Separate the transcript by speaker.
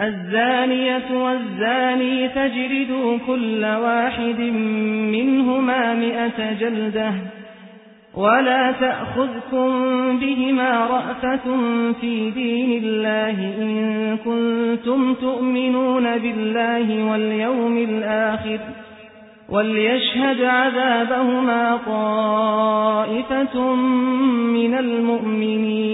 Speaker 1: الزانية والزاني فاجردوا كل واحد منهما مئة جلدة ولا تأخذكم بهما رأفة في دين الله إن كنتم تؤمنون بالله واليوم الآخر وليشهد عذابهما طائفة من المؤمنين